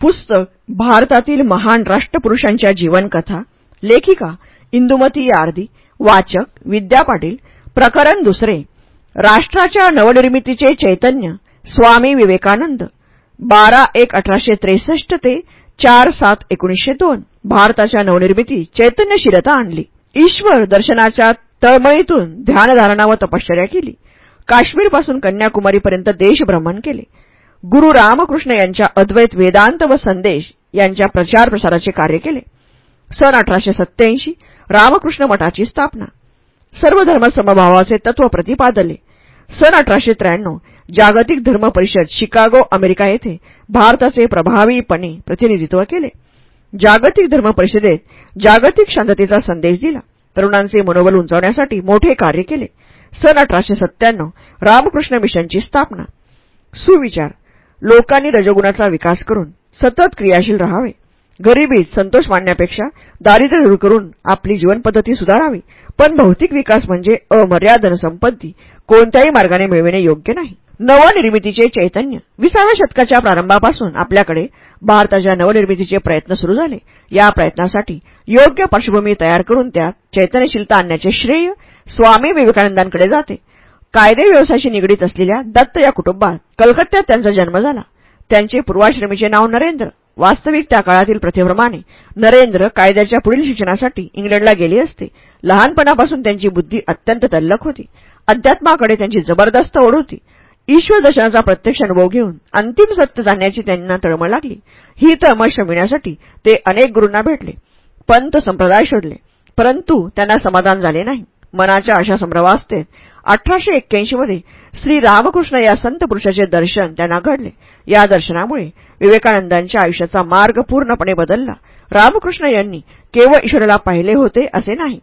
पुस्तक भारतातील महान राष्ट्रपुरुषांच्या जीवनकथा लेखिका इंदुमती यार्दी वाचक विद्या पाटील प्रकरण दुसरे राष्ट्राच्या नवनिर्मितीचे चैतन्य स्वामी विवेकानंद बारा एक अठराशे त्रेसष्ट ते चार सात एकोणीसशे दोन भारताच्या नवनिर्मिती चैतन्यशीलता आणली. ईश्वर दर्शनाच्या तळमळीतून ध्यानधारणा व तपश्चर्या केली. काश्मीरपासून कन्याकुमारीपर्यंत देशभ्रमण केले. गुरु रामकृष्ण यांच्या अद्वैत वेदांत व संदेश यांच्या प्रचार प्रसाराचे कार्य केले. सन अठराशे सत्याऐंशी रामकृष्ण मठाची स्थापना. सर्व धर्मसमभावाचे तत्व प्रतिपादले. सन अठराशे त्र्याण्णव जागतिक धर्म परिषद शिकागो अमेरिका येथे भारताचे प्रभावीपणे प्रतिनिधित्व केले. जागतिक धर्म परिषदेत जागतिक शांततेचा संदेश दिला. तरुणांचे मनोबल उंचावण्यासाठी मोठे कार्य केले. सन अठराशे सत्त्याण्णव रामकृष्ण मिशनची स्थापना. सुविचार लोकांनी रजोगुणाचा विकास करून सतत क्रियाशील राहावे. गरिबीत संतोष मानण्यापेक्षा दारिद्र्य दूर करून आपली जीवनपद्धती सुधारावी. पण भौतिक विकास म्हणजे अमर्याद संपत्ती कोणत्याही मार्गाने मिळविणे योग्य नाही. नवनिर्मितीचे चैतन्य. विसाव्या शतकाच्या प्रारंभापासून आपल्याकडे भारताच्या नवनिर्मितीचे प्रयत्न सुरू झाले. या प्रयत्नासाठी योग्य पार्श्वभूमी तयार करून त्यात चैतन्यशीलता आणण्याचे श्रेय स्वामी विवेकानंदांकडे जाते. कायदे व्यवसायाशी निगडीत असलेल्या दत्त या कुटुंबात कलकत्त्यात त्यांचा जन्म झाला. त्यांचे पूर्वाश्रमीचे नाव नरेंद्र. वास्तविक त्या काळातील प्रथेप्रमाणे नरेंद्र कायद्याच्या पुढील शिक्षणासाठी इंग्लंडला गेले असते. लहानपणापासून त्यांची बुद्धी अत्यंत तल्लक होती. अध्यात्माकडे त्यांची जबरदस्त ओढ होती. ईश्वर दर्शनाचा प्रत्यक्ष अनुभव घेऊन अंतिम सत्य जाणण्याची त्यांना तळमळ लागली. ही तळमळ शमविण्यासाठी ते अनेक गुरूंना भेटले. पंत संप्रदाय शोधले. परंतु त्यांना समाधान झाले नाही. मनाच्या अशा संभ्रमावस्थेत अठराशे एक्क्याऐंशीमध्ये श्री रामकृष्ण या संत पुरुषाचे दर्शन त्यांना घडले. या दर्शनामुळे विवेकानंदांच्या आयुष्याचा मार्ग पूर्णपणे बदलला. रामकृष्ण यांनी केवळ ईश्वराला पाहिले होते असे नाही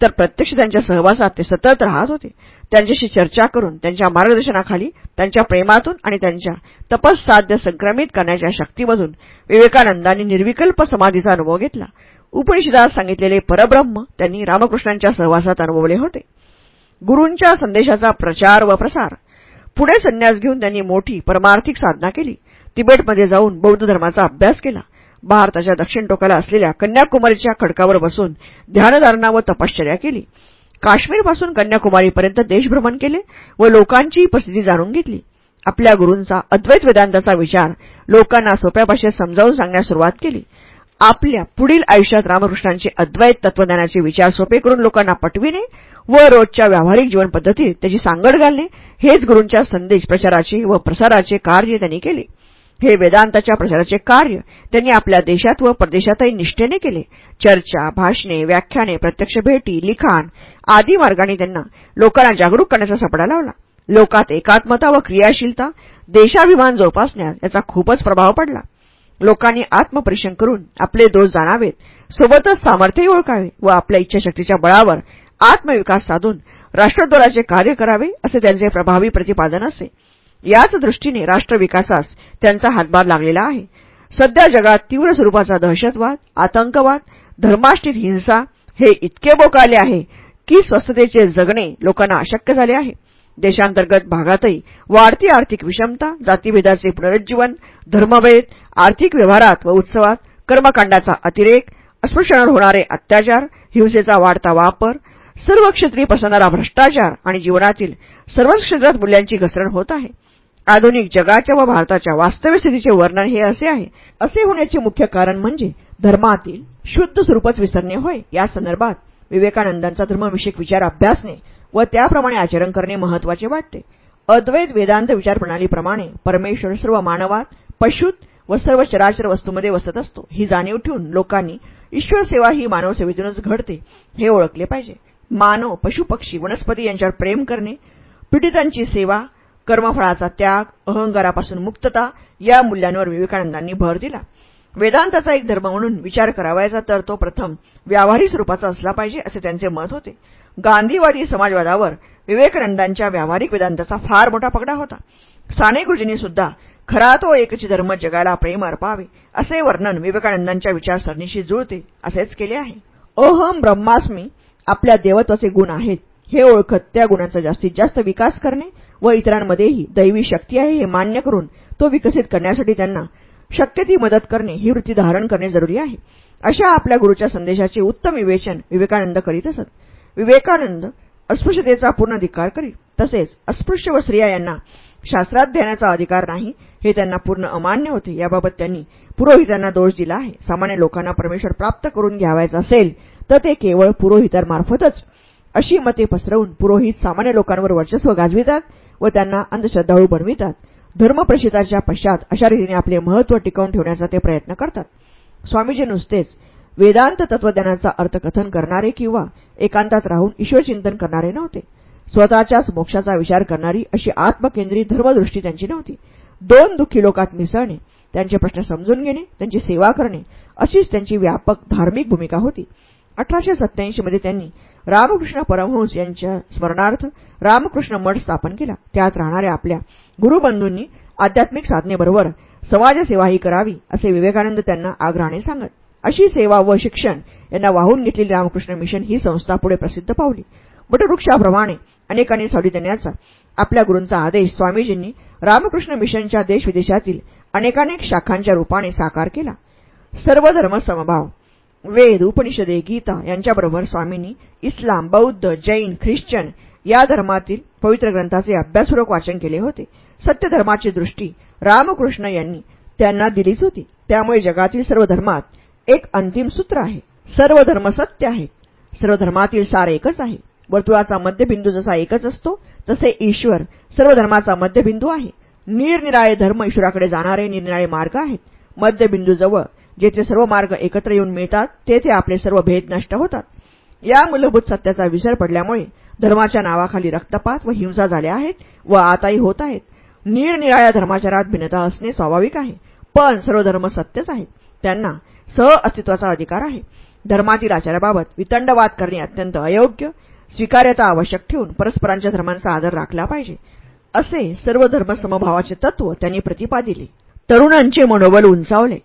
तर प्रत्यक्ष त्यांच्या सहवासात ते सतत राहत होते. त्यांच्याशी चर्चा करून त्यांच्या मार्गदर्शनाखाली त्यांच्या प्रेमातून आणि त्यांच्या तपस्साध्य संक्रमित करण्याच्या शक्तीमधून विवेकानंदांनी निर्विकल्प समाधीचा अनुभव घेतला. उपनिषदात सांगितलेले परब्रह्म त्यांनी रामकृष्णांच्या सहवासात अनुभवले होते. गुरूंच्या संदेशाचा प्रचार व प्रसार. पुढे संन्यास घेऊन त्यांनी मोठी परमार्थिक साधना केली. तिबेटमध्ये जाऊन बौद्ध धर्माचा अभ्यास केला. भारताच्या दक्षिण टोकाला असलेल्या कन्याकुमारीच्या खडकावर बसून ध्यानधारणा व तपश्चर्या केली. काश्मीरपासून कन्याकुमारीपर्यंत देशभ्रमण केले व लोकांची परिस्थिती जाणून घेतली. आपल्या गुरूंचा अद्वैत वेदांताचा विचार लोकांना सोप्या भाषेत समजावून सांगण्यास सुरुवात केली. आपल्या पुढील आयुष्यात रामकृष्णांचे अद्वैत तत्वज्ञानाचे विचार सोपे करून लोकांना पटविणे व रोजच्या व्यावहारिक जीवनपद्धतीत त्याची सांगड घालणे हेच गुरूंच्या संदेश प्रचाराचे व प्रसाराचे कार्य त्यांनी केले. हे वेदांताच्या प्रचाराचे कार्य त्यांनी आपल्या देशात व परदेशातही निष्ठेने केले. चर्चा भाषणे व्याख्याने प्रत्यक्ष भेटी लिखाण आदी मार्गाने त्यांना लोकांना जागरूक करण्याचा सपडा लावला. लोकात एकात्मता व क्रियाशीलता देशाभिमान जोपासण्यात याचा खूपच प्रभाव पडला. लोकांनी आत्मपरीक्षण करून आपले दोष जाणावेत. सोबतच सामर्थ्यही ओळखावे व आपल्या इच्छाशक्तीच्या बळावर आत्मविकास साधून राष्ट्रद्वाराचे कार्य करावे असे त्यांचे प्रभावी प्रतिपादन असे. याच दृष्टीने राष्ट्रविकासास त्यांचा हातभार लागलेला आहे. सध्या जगात तीव्र स्वरूपाचा दहशतवाद आतंकवाद धर्माष्टित हिंसा हे इतके बोकाळले आहे की स्वस्थतेचे जगणे लोकांना अशक्य झाले आहे. देशांतर्गत भागातही वाढती आर्थिक विषमता जातीभेदाचे पुनरुज्जीवन धर्मभेद आर्थिक व्यवहारात व उत्सवात कर्मकांडाचा अतिरेक अस्पृश्यावर होणारे अत्याचार हिंसेचा वाढता वापर सर्व क्षेत्री पसरणारा भ्रष्टाचार आणि जीवनातील सर्वच क्षेत्रात मूल्यांची घसरण होत आहे. आधुनिक जगाच्या व भारताच्या वास्तव्य स्थितीचे वर्णन हे असे आहे. असे होण्याचे मुख्य कारण म्हणजे धर्मातील शुद्ध स्वरूपच विसरणे होय. या संदर्भात विवेकानंदांचा धर्मविषयक विचार अभ्यासणे व त्याप्रमाणे आचरण करणे महत्त्वाचे वाटते. अद्वैत वेदांत विचारप्रणालीप्रमाणे परमेश्वर सर्व मानवात पशुत व सर्व चराचर वस्तूमध्ये वसत असतो. ही जाणीव ठेवून लोकांनी ईश्वर सेवा ही मानवसेवेतूनच घडते हे ओळखले पाहिजे. मानव पशुपक्षी वनस्पती यांच्यावर प्रेम करणे पीडितांची सेवा कर्मफळाचा त्याग अहंकारापासून मुक्तता या मूल्यांवर विवेकानंदांनी भर दिला. वेदांताचा एक धर्म म्हणून विचार करावायचा तर तो प्रथम व्यावहारिक स्वरूपाचा असला पाहिजे असे त्यांचे मत होते. गांधीवादी समाजवादावर विवेकानंदांच्या व्यावहारिक वेदांताचा फार मोठा पगडा होता. साने गुरुजींनी सुद्धा खरा तो एकची धर्म जगाला प्रेम अर्पावे असे वर्णन विवेकानंदांच्या विचारसरणीशी जुळते असेच केले आहे. अहम ब्रह्मास्मी आपल्या देवत्वाचे गुण आहेत. हे ओळखत त्या गुणांचा जास्तीत जास्त विकास करणे व इतरांमध्येही दैवी शक्ती आहे हे मान्य करून तो विकसित करण्यासाठी त्यांना शक्य ती मदत करणे ही वृत्ती धारण करणे जरुरी आहे. अशा आपल्या गुरुच्या संदेशाचे उत्तम विवेचन विवेकानंद करीत असत. विवेकानंद अस्पृश्यतेचा पूर्ण धिक्कार करीत. तसेच अस्पृश्य व स्त्रिया यांना शास्त्राध्ययनाचा अधिकार नाही हे त्यांना पूर्ण अमान्य होते. याबाबत त्यांनी पुरोहितांना दोष दिला आहे. सामान्य लोकांना परमेश्वर प्राप्त करून घ्यावायचा असेल तर ते केवळ पुरोहितांमार्फतच अशी मते पसरवून पुरोहित सामान्य लोकांवर वर्चस्व गाजवितात व त्यांना अंधश्रद्धाळू बनवितात. धर्मप्रशिताच्या पश्चात अशा रीतीने आपले महत्त्व टिकवून ठेवण्याचा ते प्रयत्न करतात. स्वामीजी नुसतेच वेदांत तत्वज्ञानाचा अर्थकथन करणारे किंवा एकांतात राहून ईश्वरचिंतन करणारे नव्हते. स्वतःच्याच मोक्षाचा विचार करणारी अशी आत्मकेंद्रित धर्मदृष्टी त्यांची नव्हती. दोन दुःखी लोकात मिसळणे त्यांचे प्रश्न समजून घेणे त्यांची सेवा करणे अशीच त्यांची व्यापक धार्मिक भूमिका होती. अठराशे सत्याऐंशी मध्ये त्यांनी रामकृष्ण परमहंस यांच्या स्मरणार्थ रामकृष्ण मठ स्थापन केला. त्यात राहणाऱ्या आपल्या गुरुबंधूंनी आध्यात्मिक साधनेबरोबर समाजसेवाही करावी असे विवेकानंद त्यांना आग्रहाने सांगत. अशी सेवा व शिक्षण यांना वाहून घेतलेली रामकृष्ण मिशन ही संस्था पुढे प्रसिद्ध पावली. वटवृक्षाप्रमाणे अनेकांनी सावली देण्याचा आपल्या गुरूंचा आदेश स्वामीजींनी रामकृष्ण मिशनच्या देशविदेशातील अनेकानेक शाखांच्या रूपाने साकार केला. सर्व धर्म समभाव वेद उपनिषदे गीता यांच्याबरोबर स्वामींनी इस्लाम बौद्ध जैन ख्रिश्चन या धर्मातील पवित्र ग्रंथाचे अभ्यासपूर्वक वाचन केले होते. सत्य धर्माची दृष्टी रामकृष्ण यांनी त्यांना दिलीच होती. त्यामुळे जगातील सर्व धर्मात एक अंतिम सूत्र आहे. सर्व धर्म सत्य आहेत सर्व धर्मातील सार एकच आहे. वर्तुळाचा मध्यबिंदू जसा एकच असतो तसे ईश्वर सर्व धर्माचा मध्यबिंदू आहे. निरनिराळे धर्म ईश्वराकडे जाणारे निरनिराळे मार्ग आहेत. मध्यबिंदूजवळ जेथे सर्व मार्ग एकत्र येऊन मिळतात तेथे आपले सर्व भेद नष्ट होतात. या मूलभूत सत्याचा विसर पडल्यामुळे धर्माच्या नावाखाली रक्तपात व हिंसा झाल्या आहेत व आताही होत आहेत. निरनिराळ्या धर्माचारात भिन्नता असणे स्वाभाविक आहे. पण सर्व धर्म सत्यच आहेत. त्यांना सह अस्तित्वाचा अधिकार आहे. धर्मातील आचाराबाबत वितंडवाद करणे अत्यंत अयोग्य स्वीकार्यता आवश्यक ठेवून परस्परांच्या धर्मांचा आदर राखला पाहिजे. असे सर्व धर्मसमभावाचे तत्व त्यांनी प्रतिपादिले. तरुणांचे मनोबल उंचावले.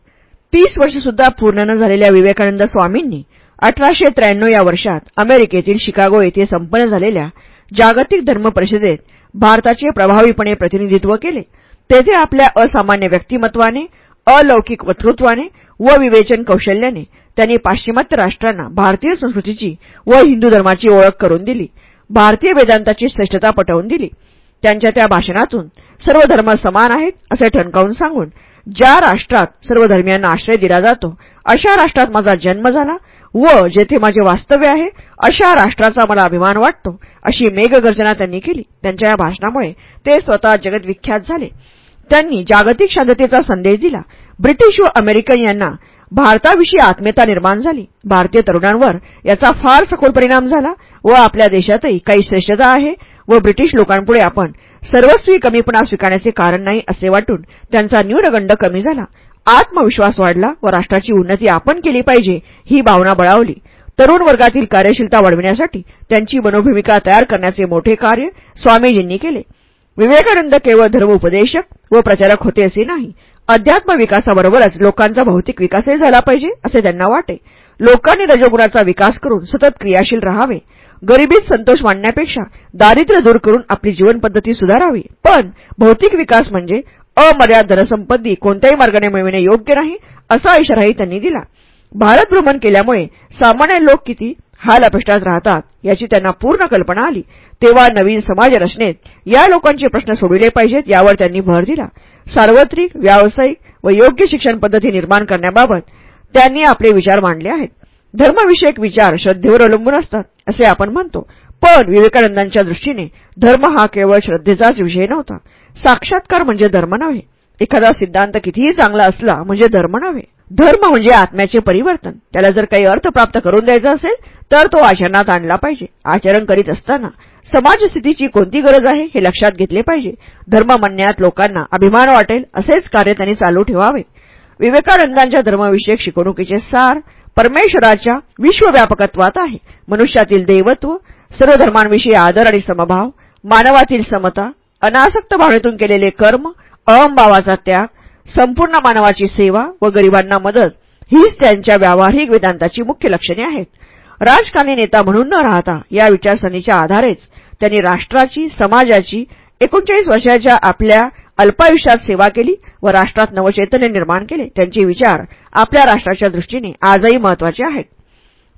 तीस वर्ष सुद्धा पूर्ण न झालेल्या विवेकानंद स्वामींनी अठराशे त्र्याण्णव या वर्षात अमेरिकेतील शिकागो येथे संपन्न झालेल्या जागतिक धर्म परिषदेत भारताचे प्रभावीपणे प्रतिनिधित्व केले. तेथे आपल्या असामान्य व्यक्तिमत्वाने अलौकिक वक्तृत्वाने व विवेचन कौशल्याने त्यांनी पाश्चिमात्य राष्ट्रांना भारतीय संस्कृतीची व हिंदू धर्माची ओळख करून दिली. भारतीय वेदांताची श्रेष्ठता पटवून दिली. त्यांच्या त्या भाषणातून सर्व धर्म समान आहेत असे ठणकावून सांगून ज्या राष्ट्रात सर्व धर्मियांना आश्रय दिला जातो अशा राष्ट्रात माझा जन्म झाला व जेथे माझे वास्तव्य आहे अशा राष्ट्राचा मला अभिमान वाटतो अशी मेघगर्जना त्यांनी केली. त्यांच्या या भाषणामुळे ते स्वतः जगदविख्यात झाले. त्यांनी जागतिक शांततेचा संदेश दिला. ब्रिटिश व अमेरिकन यांना भारताविषयी आत्मीयता निर्माण झाली. भारतीय तरुणांवर याचा फार सखोल परिणाम झाला व आपल्या देशातही काही श्रेष्ठता आहे व ब्रिटिश लोकांपुढे आपण सर्वस्वी कमीपणा स्वीकारण्याचे कारण नाही असे वाटून त्यांचा न्यूनगंड कमी झाला. आत्मविश्वास वाढला व राष्ट्राची उन्नती आपण केली पाहिजे ही भावना बळावली. तरुण वर्गातील कार्यशीलता वाढविण्यासाठी त्यांची मनोभूमिका तयार करण्याचे मोठे कार्य स्वामीजींनी केले. विवेकानंद केवळ धर्म उपदेशक व प्रचारक होते असे नाही. अध्यात्म विकासाबरोबरच लोकांचा भौतिक विकासही झाला पाहिजे असे त्यांना वाटे. लोकांनी रजोगुणाचा विकास करून सतत क्रियाशील राहावे. गरिबीत संतोष मांडण्यापेक्षा दारिद्र्य दूर करून आपली जीवनपद्धती सुधारावी. पण भौतिक विकास म्हणजे अमर्याद धनसंपत्ती कोणत्याही मार्गाने मिळविणे योग्य नाही असा इशाराही त्यांनी दिला. भारत भ्रमण केल्यामुळे सामान्य लोक किती हाल अपेष्टात राहतात याची त्यांना पूर्ण कल्पना आली. तेव्हा नवीन समाज रचनेत या लोकांचे प्रश्न सोडविले पाहिजेत यावर त्यांनी भर दिला. सार्वत्रिक व्यावसायिक व योग्य शिक्षण पद्धती निर्माण करण्याबाबत त्यांनी आपले विचार मांडले आहेत. धर्मविषयक विचार श्रद्धेवर अवलंबून असतात असे आपण म्हणतो. पण विवेकानंदांच्या दृष्टीने धर्म हा केवळ श्रद्धेचाच विषय नव्हता. साक्षात्कार म्हणजे धर्म नव्हे. एखादा सिद्धांत कितीही चांगला असला म्हणजे धर्म नव्हे. धर्म म्हणजे आत्म्याचे परिवर्तन. त्याला जर काही अर्थ प्राप्त करून द्यायचा असेल तर तो आचरणात आणला पाहिजे. आचरण करीत असताना समाजस्थितीची कोणती गरज आहे हे लक्षात घेतले पाहिजे. धर्म म्हणण्यात लोकांना अभिमान वाटेल असेच कार्य त्यांनी चालू ठेवावे. विवेकानंदांच्या धर्मविषयक शिकवणुकीचे सार परमेश्वराच्या विश्वव्यापकत्वात आहे. मनुष्यातील देवत्व सर्व धर्मांविषयी आदर आणि समभाव मानवातील समता अनासक्त भावनेतून केलेले कर्म अहंभावाचा त्याग संपूर्ण मानवाची सेवा व गरिबांना मदत हीच त्यांच्या व्यावहारिक वेदांताची मुख्य लक्षणे आहेत. राजकारणी नेता म्हणून न राहता या विचारसरणीच्या आधारेच त्यांनी राष्ट्राची समाजाची एकोणचाळीस वर्षाच्या आपल्या अल्पायुष्यात सेवा केली व राष्ट्रात नवचैतन्य निर्माण केले. त्यांचे विचार आपल्या राष्ट्राच्या दृष्टीने आजही महत्त्वाचे आहेत.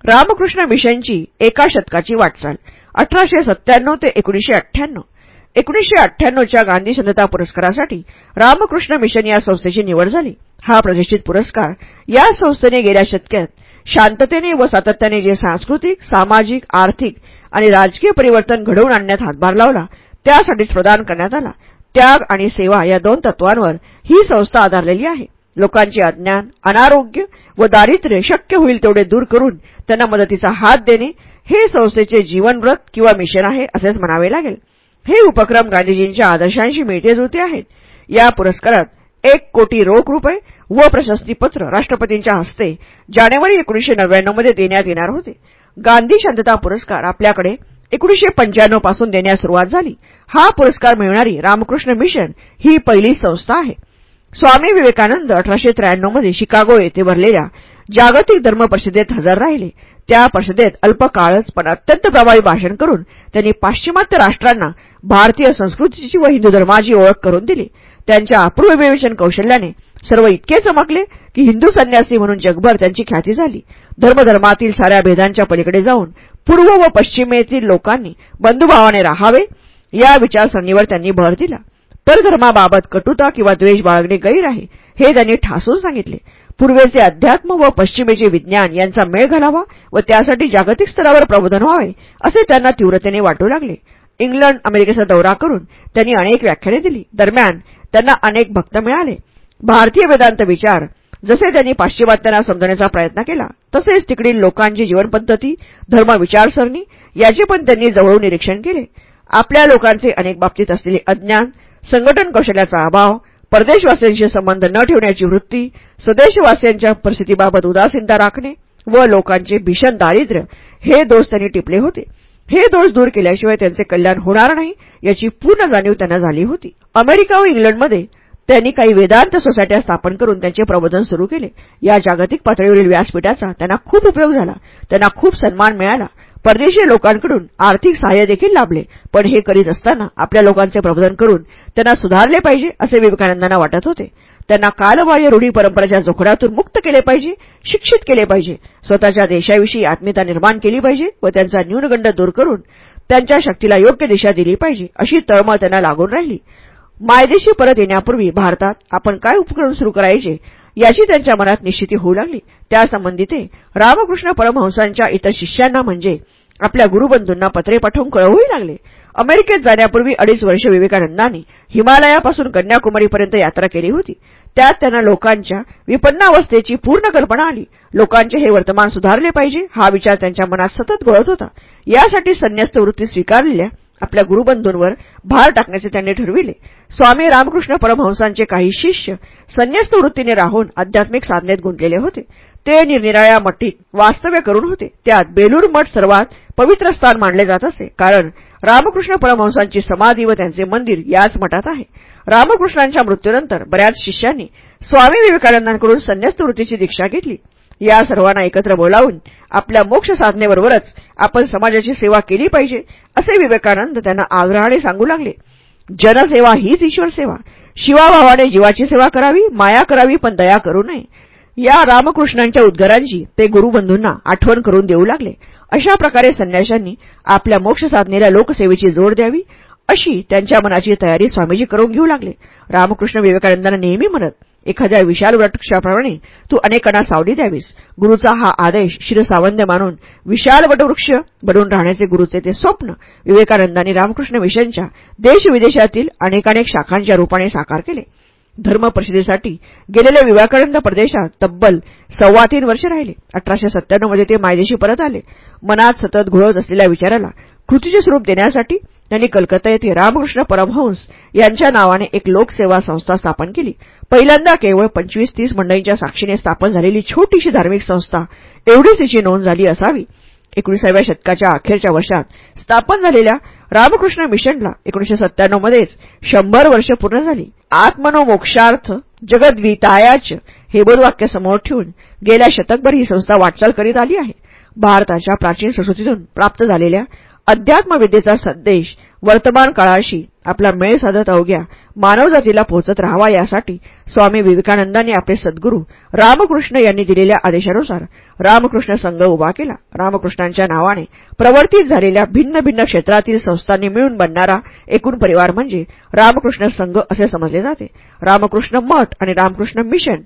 रामकृष्ण मिशनची एका शतकाची वाटचाल अठराशे सत्त्याण्णव ते एकोणीशे अठ्ठ्याण्णव एकोणीशे अठ्ठ्याण्णवच्या गांधी शांतता पुरस्कारासाठी रामकृष्ण मिशन या संस्थेची निवड झाली. हा प्रतिष्ठित पुरस्कार या संस्थेने गेल्या शतकात शांततेने व सातत्याने जे सांस्कृतिक सामाजिक आर्थिक आणि राजकीय परिवर्तन घडवून आणण्यात हातभार लावला त्यासाठीच प्रदान करण्यात आला. त्याग आणि सेवा या दोन तत्वांवर ही संस्था आधारलेली आहे. लोकांचे अज्ञान अनारोग्य व दारिद्र्य शक्य होईल तेवढे दूर करून त्यांना मदतीचा हात देणे हे संस्थेचे जीवनव्रत किंवा मिशन आहे असेच म्हणावे लागेल. हे उपक्रम गांधीजींच्या आदर्शांशी मिळते जुळते आहेत. या पुरस्कारात एक कोटी रोख रुपये व प्रशस्तीपत्र राष्ट्रपतींच्या हस्ते जानेवारी एकोणीशे नव्याण्णवमध्ये देण्यात येणार होते. गांधी शांतता पुरस्कार आपल्याकडे एकोणीशे पंच्याण्णवपासून देण्यास सुरुवात झाली. हा पुरस्कार मिळणारी रामकृष्ण मिशन ही पहिली संस्था आहे. स्वामी विवेकानंद अठराशे त्र्याण्णवमध्ये शिकागो येथे भरलेल्या जागतिक धर्म परिषदेत हजर राहिले. त्या परिषदेत अल्पकाळच पण अत्यंत प्रभावी भाषण करून त्यांनी पाश्चिमात्य राष्ट्रांना भारतीय संस्कृतीची व हिंदू धर्माची ओळख करून दिली. त्यांच्या अपूर्व विवेचन कौशल्याने सर्व इतके चमकले की हिंदू संन्यासी म्हणून जगभर त्यांची ख्याती झाली. धर्मधर्मातील साऱ्या भेदांच्या पलीकडे जाऊन पूर्व व पश्चिमेतील लोकांनी बंधुभावाने राहावे या विचारसरणीवर त्यांनी भर दिला. परधर्माबाबत कटुता किंवा द्वेष बाळगणे गैर आहे हे त्यांनी ठासून सांगितले. पूर्वेचे अध्यात्म व पश्चिमेचे विज्ञान यांचा मेळ घालावा व त्यासाठी जागतिक स्तरावर प्रबोधन व्हावे असे त्यांना तीव्रतेने वाटू लागले. इंग्लंड अमेरिकेचा दौरा करून त्यांनी अनेक व्याख्याने दिली. दरम्यान त्यांना अनेक भक्त मिळाले. भारतीय वेदांत विचार जसे त्यांनी पाश्चिमात्यांना समजण्याचा प्रयत्न केला तसेच तिकडील लोकांची जीवनपद्धती धर्म विचारसरणी याचे पण त्यांनी जवळून निरीक्षण केले. आपल्या लोकांचे अनेक बाबतीत असलेले अज्ञान संघटन कौशल्याचा अभाव परदेशवासियांशी संबंध न ठेवण्याची वृत्ती स्वदेशवासियांच्या परिस्थितीबाबत उदासीनता राखणे व लोकांचे भीषण दारिद्र्य हे दोष त्यांनी टिपले होते. हे दोष दूर केल्याशिवाय त्यांचे कल्याण होणार नाही याची पूर्ण जाणीव त्यांना झाली होती. अमेरिका व इंग्लंडमध्ये त्यांनी काही वेदांत सोसायट्या स्थापन करून त्यांचे प्रबोधन सुरू केले. या जागतिक पातळीवरील व्यासपीठाचा त्यांना खूप उपयोग झाला. त्यांना खूप सन्मान मिळाला. परदेशी लोकांकडून आर्थिक सहाय्य देखील लाभले. पण हे करीत असताना आपल्या लोकांचे प्रबोधन करून त्यांना सुधारले पाहिजे असे विवेकानंदांना वाटत होते. त्यांना कालबाह्य रूढी परंपराच्या जोखडातून मुक्त केले पाहिजे शिक्षित केले पाहिजे. स्वतःच्या देशाविषयी आत्मीयता निर्माण केली पाहिजे व त्यांचा न्यूनगंड दूर करून त्यांच्या शक्तीला योग्य दिशा दिली पाहिजे अशी तळमळ त्यांना लागून राहिली. मायदेशी परत येण्यापूर्वी भारतात आपण काय उपक्रम सुरू करायचे याची त्यांच्या मनात निश्चिती होऊ लागली. त्यासंबंधी ते रामकृष्ण परमहंसांच्या इतर शिष्यांना म्हणजे आपल्या गुरुबंधूंना पत्रे पाठवून कळवूही लागले. अमेरिकेत जाण्यापूर्वी अडीच वर्ष विवेकानंदांनी हिमालयापासून कन्याकुमारीपर्यंत यात्रा केली होती. त्यात त्यांना लोकांच्या विपन्नावस्थेची पूर्ण कल्पना आली. लोकांचे हे वर्तमान सुधारले पाहिजे हा विचार त्यांच्या मनात सतत गळत होता. यासाठी संन्यस्त वृत्ती स्वीकारलेल्या आपल्या गुरुबंधूंवर भार टाकण्याचे त्यांनी ठरविले. स्वामी रामकृष्ण परमहंसांचे काही शिष्य संन्यस्त वृत्तीने राहून आध्यात्मिक साधनेत गुंतलेले होते. ते निरनिराळ्या मठीत वास्तव्य करून होते. त्यात बेलूर मठ सर्वात पवित्र स्थान मानले जात असे. कारण रामकृष्ण परमहंसांची समाधी व त्यांचे मंदिर याच मठात आहे. रामकृष्णांच्या मृत्यूनंतर बऱ्याच शिष्यांनी स्वामी विवेकानंदांकडून संन्यस्त वृत्तीची दीक्षा घेतली. या सर्वांना एकत्र बोलावून आपल्या मोक्ष साधनेबरोबरच आपण समाजाची सेवा केली पाहिजे असे विवेकानंद त्यांना आग्रहाने सांगू लागले. जनसेवा हीच ईश्वर सेवा शिवाभावाने जीवाची सेवा करावी माया करावी पण दया करू नये. या रामकृष्णांच्या उद्गारांची ते गुरुबंधूंना आठवण करून देऊ लागले. अशा प्रकारे संन्याशांनी आपल्या मोक्ष साधनेला लोकसेवेची जोड द्यावी अशी त्यांच्या मनाची तयारी स्वामीजी करून घेऊ लागले. रामकृष्ण विवेकानंदांना नेहमी म्हणत एखाद्या विशाल वटवृक्षाप्रमाणे तू अनेकांना सावली द्यावीस. गुरुचा हा आदेश शिरसावंद्य मानून विशाल वटवृक्ष बनून राहण्याचे गुरुचे ते स्वप्न. विवेकानंदांनी रामकृष्ण मिशनच्या देशविदेशातील अनेकानेक शाखांच्या रूपाने साकार केले. धर्म परिषदेसाठी गेलेल्या विवेकानंद प्रदेशात तब्बल सव्वा तीन वर्ष राहिले. अठराशे सत्त्याण्णवमध्ये ते मायदेशी परत आले. मनात सतत घोळत असलेल्या विचाराला कृतीचे स्वरूप देण्यासाठी त्यांनी कलकत्ता येथे रामकृष्ण परमहंस यांच्या नावाने एक लोकसेवा संस्था स्थापन केली. पहिल्यांदा केवळ पंचवीस तीस मंडळींच्या साक्षीने स्थापन झालेली छोटीशी धार्मिक संस्था एवढीच तिची नोंद झाली असावी. एकोणीसाव्या शतकाच्या अखेरच्या वर्षात स्थापन झालेल्या रामकृष्ण मिशनला एकोणीशे सत्त्याण्णवमध्येच शंभर वर्ष पूर्ण झाली. आत्मनोमोक्षार्थ जगद्वितायाच हे बोधवाक्य समोर ठेवून गेल्या शतकभर ही संस्था वाटचाल करीत आली आहे. भारताच्या प्राचीन संस्कृतीतून प्राप्त झालेल्या अध्यात्मविद्येचा संदेश वर्तमान काळाशी आपला मेळ साधत अवघ्या मानवजातीला पोहोचत राहावा यासाठी स्वामी विवेकानंदांनी आपले सद्गुरू रामकृष्ण यांनी दिलेल्या आदेशानुसार रामकृष्ण संघ उभा केला. रामकृष्णांच्या नावाने प्रवर्तित झालेल्या भिन्न भिन्न क्षेत्रातील संस्थांनी मिळून बनणारा एकूण परिवार म्हणजे रामकृष्ण संघ असे समजले जाते. रामकृष्ण मठ आणि रामकृष्ण मिशन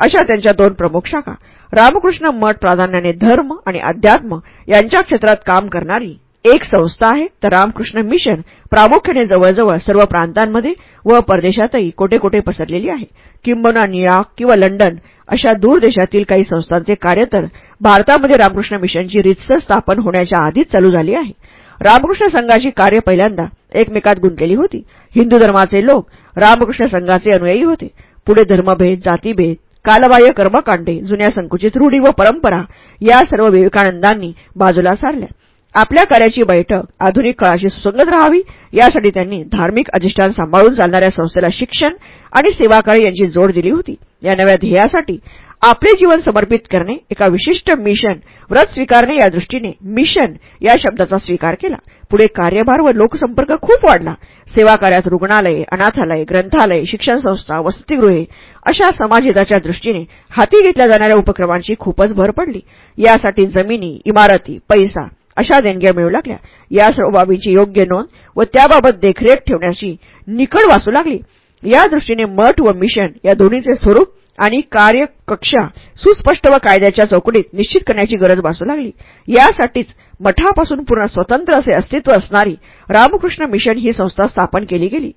अशा त्यांच्या दोन प्रमुख शाखा. रामकृष्ण मठ प्राधान्याने धर्म आणि अध्यात्म यांच्या क्षेत्रात काम करणारी एक संस्था आहे तर रामकृष्ण मिशन प्रामुख्याने जवळजवळ सर्व प्रांतांमध्ये व परदेशातही कोठे कोठे पसरलेली आहे. किंबहुना न्यूयॉर्क किंवा लंडन अशा दूर देशातील काही संस्थांचे कार्य तर भारतामध्ये रामकृष्ण मिशनची रितसर स्थापन होण्याच्या आधीच चालू झाली आहे. रामकृष्ण संघाची कार्य पहिल्यांदा एकमेकात गुंतलेली होती. हिंदू धर्माचे लोक रामकृष्ण संघाचे अनुयायी होते. पुढे धर्मभेद जातीभेद कालबाह्य कर्मकांडे जुन्या संकुचित रूढी व परंपरा या सर्व विवेकानंदांनी बाजूला सारल्या. आपल्या कार्याची बैठक आधुनिक काळाशी सुसंगत राहावी यासाठी त्यांनी धार्मिक अधिष्ठान सांभाळून चालणाऱ्या संस्थेला शिक्षण आणि सेवाकार्य यांची जोड दिली होती. या नव्या ध्येयासाठी आपले जीवन समर्पित करणे एका विशिष्ट मिशन व्रत स्वीकारणे या दृष्टीने मिशन या शब्दाचा स्वीकार केला. पुढे कार्यभार व लोकसंपर्क खूप वाढला. सेवाकार्यात रुग्णालये अनाथालय ग्रंथालय शिक्षण संस्था वसतिगृहे अशा समाजहिताच्या दृष्टीने हाती घेतल्या जाणाऱ्या उपक्रमांची खूपच भर पडली. यासाठी जमिनी इमारती पैसा अशा देणग्या मिळू लागल्या. या सर्व बाबींची योग्य नोंद व त्याबाबत देखरेख ठेवण्याची निकड वाचू लागली. या दृष्टीने मठ व मिशन या दोन्हीचे स्वरूप आणि कार्यकक्षा सुस्पष्ट व कायद्याच्या चौकटीत निश्चित करण्याची गरज भासू लागली. यासाठीच मठापासून पूर्ण स्वतंत्र असे अस्तित्व असणारी रामकृष्ण मिशन ही संस्था स्थापन केली गेली.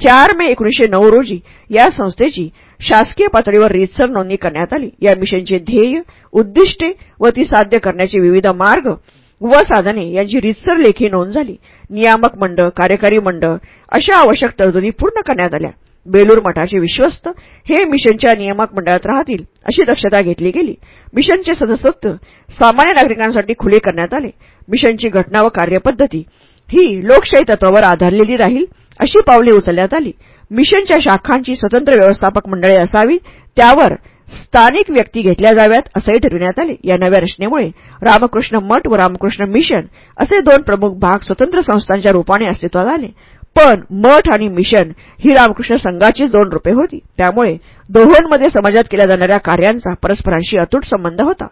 चार मे एकोणीशे नऊ रोजी या संस्थेची शासकीय पातळीवर रीतसर नोंदणी करण्यात आली. या मिशनचे ध्येय उद्दिष्टे व ती साध्य करण्याचे विविध मार्ग व साधने यांची रितसर लेखी नोंद झाली. नियामक मंडळ कार्यकारी मंडळ अशा आवश्यक तरतुदी पूर्ण करण्यात आल्या. बेलूर मठाचे विश्वस्त हे मिशनच्या नियामक मंडळात राहतील अशी दक्षता घेतली गेली. मिशनचे सदस्यत्व सामान्य नागरिकांसाठी खुले करण्यात आले. मिशनची घटना व कार्यपद्धती ही लोकशाही तत्वावर आधारलेली राहील अशी पावले उचलण्यात आली. मिशनच्या शाखांची स्वतंत्र व्यवस्थापक मंडळे असावी त्यावर स्थानिक व्यक्ती घेतल्या जाव्यात असंही ठरविण्यात आले. या नव्या रचनेमुळे रामकृष्ण मठ व रामकृष्ण मिशन असे दोन प्रमुख भाग स्वतंत्र संस्थांच्या रूपाने अस्तित्वात आले. पण मठ आणि मिशन ही रामकृष्ण संघाचीच दोन रूपे होती. त्यामुळे दोहोंमध्ये समाजात केल्या जाणाऱ्या कार्यांचा परस्परांशी अतूट संबंध होता.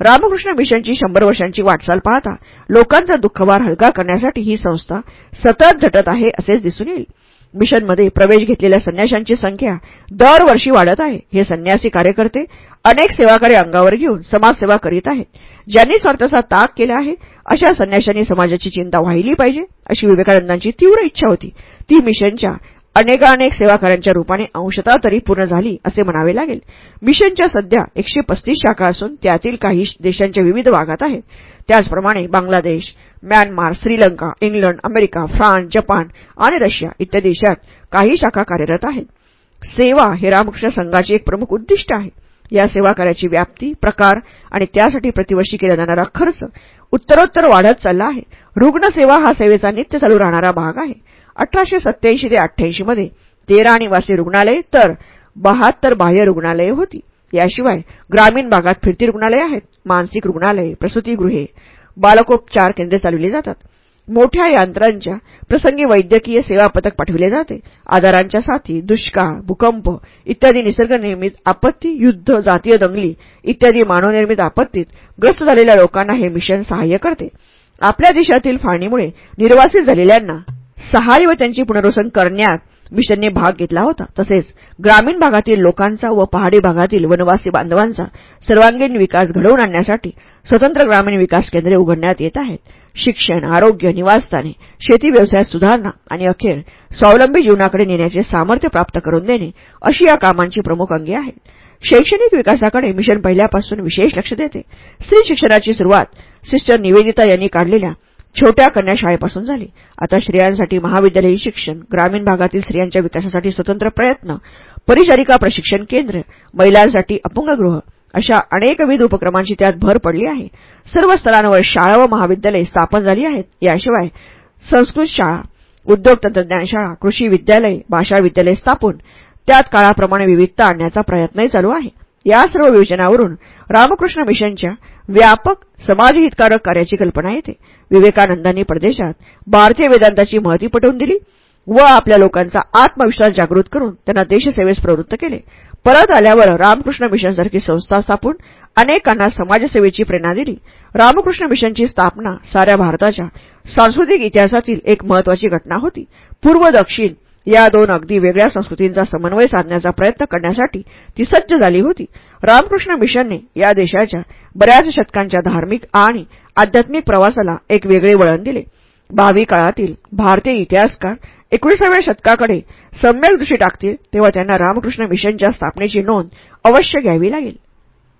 रामकृष्ण मिशनची शंभर वर्षांची वाटचाल पाहता लोकांचा दुःखभार हलका करण्यासाठी ही संस्था सतत झटत आहे असेच दिसून येईल. मिशनमध्ये प्रवेश घेतलेल्या संन्याशांची संख्या दरवर्षी वाढत आहे. हे संन्यासी कार्यकर्ते अनेक सेवाकार्य अंगावर घेऊन समाजसेवा करीत आहेत. ज्यांनी स्वार्थाचा ताग केला आहे अशा संन्याशांनी समाजाची चिंता वाहिली पाहिजे अशी विवेकानंदांची तीव्र इच्छा होती. ती मिशनच्या अनेकानेक सेवाकार्यांच्या रूपाने अंशता तरी पूर्ण झाली असे म्हणावे लागेल. मिशनच्या सध्या एकशे पस्तीस शाखा असून त्यातील काही देशांच्या विविध भागात आहेत. त्याचप्रमाणे Bangladesh Myanmar Sri Lanka England America France Japan आणि रशिया इत्यादी देशात काही शाखा कार्यरत आहेत. सेवा हे रामकृष्ण संघाचे एक प्रमुख उद्दिष्ट आहे. या सेवाकार्याची व्याप्ती प्रकार आणि त्यासाठी प्रतिवर्षी केला जाणारा खर्च उत्तरोत्तर वाढत चालला आहे. रुग्णसेवा हा सेवेचा नित्य चालू राहणारा भाग आहे. अठराशे सत्याऐंशी ते अठ्ठ्याऐंशी मध्ये तेरा निवासी रुग्णालये तर बहात्तर बाह्य रुग्णालये होती. याशिवाय ग्रामीण भागात फिरती रुग्णालये आहेत. मानसिक रुग्णालये प्रसूतीगृहे बालकोपचार केंद्रे चालविली जातात. मोठ्या यंत्रांच्या प्रसंगी वैद्यकीय सेवा पथक पाठविले जाते. आजारांच्या साथी दुष्काळ भूकंप इत्यादी निसर्गनिर्मित आपत्ती युद्ध जातीय दंगली इत्यादी मानवनिर्मित आपत्तीत ग्रस्त झालेल्या लोकांना हे मिशन सहाय्य करते. आपल्या देशातील फाळणीमुळे निर्वासित झालेल्यांना सहाय्य व त्यांची पुनर्वसन करण्यात मिशनने भाग घेतला होता. तसेच ग्रामीण भागातील लोकांचा व पहाडी भागातील वनवासी बांधवांचा सर्वांगीण विकास घडवून आणण्यासाठी स्वतंत्र ग्रामीण विकास केंद्रे उघडण्यात येत आहेत. शिक्षण आरोग्य निवासस्थाने शेती व्यवसायात सुधारणा आणि अखेर स्वावलंबी जीवनाकडे नेण्याचे सामर्थ्य प्राप्त करून देणे अशी या कामांची प्रमुख अंगे आहेत. शैक्षणिक विकासाकडे मिशन पहिल्यापासून विशेष लक्ष देते. स्त्री शिक्षणाची सुरुवात सिस्टर निवेदिता यांनी काढलेल्या छोट्या कन्या शाळेपासून झाली. आता स्त्रियांसाठी महाविद्यालयीन शिक्षण ग्रामीण भागातील स्त्रियांच्या विकासासाठी स्वतंत्र प्रयत्न परिचारिका प्रशिक्षण केंद्र महिलांसाठी अपंगगृह अशा अनेकविध उपक्रमांची त्यात भर पडली आहे. सर्व स्तरांवर शाळा व महाविद्यालये स्थापन झाली आहेत. याशिवाय संस्कृत शाळा उद्योग तंत्रज्ञान शाळा कृषी विद्यालय भाषा विद्यालय स्थापून त्यात काळाप्रमाणे विविधता आणण्याचा प्रयत्नही चालू आहे. या सर्व विवेचनावरून रामकृष्ण मिशनच्या व्यापक समाजहितकारक कार्याची कल्पना येते. विवेकानंदांनी परदेशात भारतीय वेदांताची महती पटवून दिली व आपल्या लोकांचा आत्मविश्वास जागृत करून त्यांना देशसेवेस प्रवृत्त केले. परत आल्यावर रामकृष्ण मिशनसारखी संस्था स्थापून अनेकांना समाजसेवेची प्रेरणा दिली. रामकृष्ण मिशनची स्थापना साऱ्या भारताच्या सांस्कृतिक इतिहासातील एक महत्वाची घटना होती. पूर्व दक्षिण या दोन अगदी वेगळ्या संस्कृतींचा समन्वय साधण्याचा प्रयत्न करण्यासाठी ती सज्ज झाली होती. रामकृष्ण मिशनने या देशाच्या बऱ्याच शतकांच्या धार्मिक आणि आध्यात्मिक प्रवासाला एक वेगळे वळण दिले. भावी काळातील भारतीय इतिहासकार एकविसाव्या शतकाकडे सम्यक दृष्टी टाकतील तेव्हा त्यांना रामकृष्ण मिशनच्या स्थापनेची नोंद अवश्य घ्यावी लागेल.